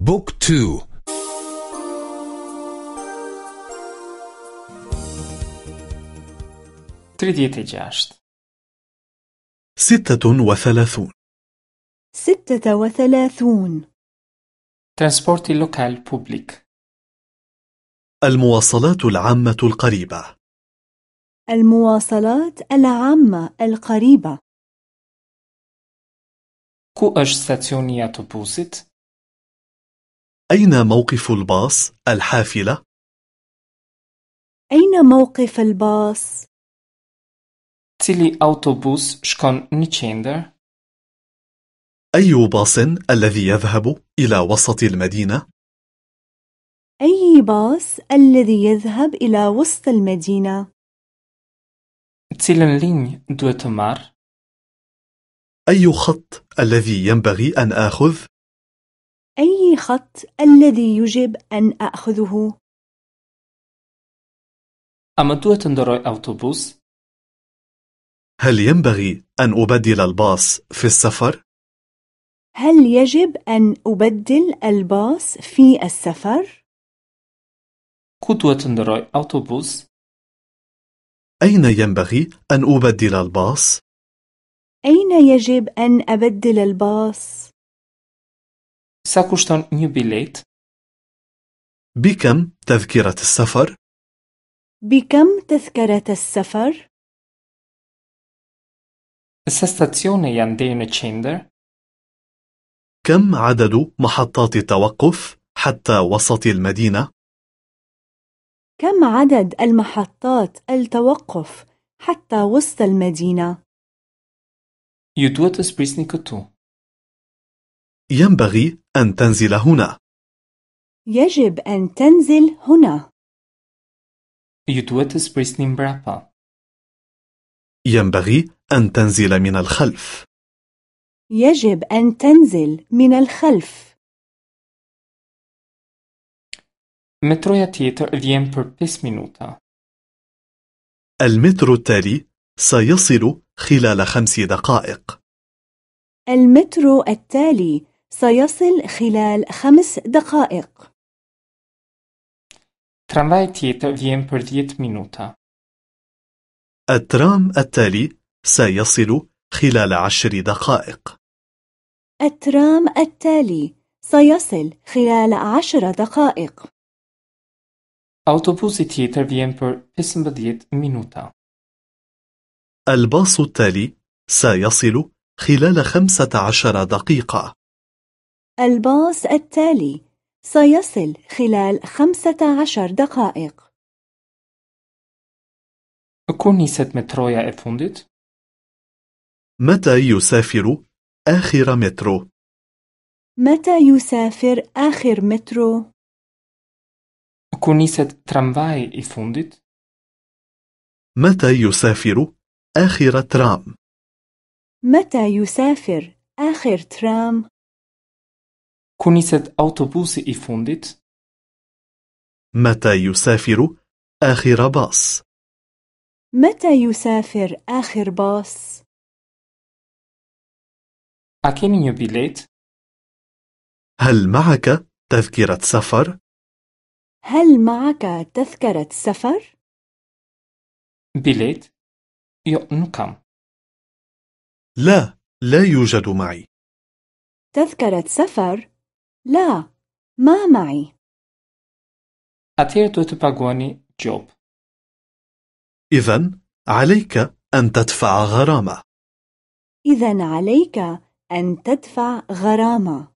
book two. tridhjetë e gjashtë ستة وثلاثون. ستة وثلاثون. Transporti lokal publik. المواصلات العامة القريبة. المواصلات العامة القريبة. është stacioni i autobusit? أين موقف الباص الحافلة؟ أين موقف الباص؟ Cili autobus shkon në qendër? أي باص الذي يذهب إلى وسط المدينة؟ أي باص الذي يذهب إلى وسط المدينة؟ Cilën linjë duhet të marr? أي خط الذي ينبغي أن آخذ؟ أي خط الذي يجب أن duhet të ndërroj autobus? هل ينبغي أن أبدل الباص في السفر؟ هل يجب أن أبدل الباص في السفر؟ Të ndërroj autobus? أين ينبغي أن أبدل الباص؟ أين يجب أن أبدل الباص؟ Sa kushton një bilet? بكم تذكرة السفر؟ بكم تذكرة السفر؟ Sa stacione janë deri në qendër? كم عدد محطات التوقف حتى وسط المدينة؟ كم عدد المحطات التوقف حتى وسط المدينة؟ Ju duhet të sprisni këtu. ينبغي أن تنزل هنا يجب أن تنزل هنا. Ju duhet të sprisni mbrapa. ينبغي أن تنزل من الخلف يجب أن تنزل من الخلف. Metroja tjetër vjen për 5 minuta. المترو التالي سيصل خلال خمس دقائق المترو التالي سيصل خلال خمس دقائق. Tramvaj tjetër vjen për 10 minuta. الترام التالي سيصل خلال عشر دقائق الترام التالي سيصل خلال عشر دقائق. Autobusi tjetër vjen për 15 minuta. الباص التالي سيصل خلال خمسة عشر دقيقة الباص التالي سيصل خلال خمسة عشر دقائق. Metroja e fundit? متى يسافر آخر مترو؟ متى يسافر آخر مترو؟ Tramvaji i fundit? متى يسافر آخر ترام؟ متى يسافر آخر ترام؟ Autobusi i fundit? متى يسافر آخر باص؟ متى يسافر آخر باص؟ Një bilet? هل معك تذكرة سفر؟ هل معك تذكرة سفر؟ Nuk kam. لا، لا يوجد معي تذكرة سفر؟ لا، ما معي. Duhet të paguani gjop. إذا عليك أن تدفع غرامة إذا عليك أن تدفع غرامة.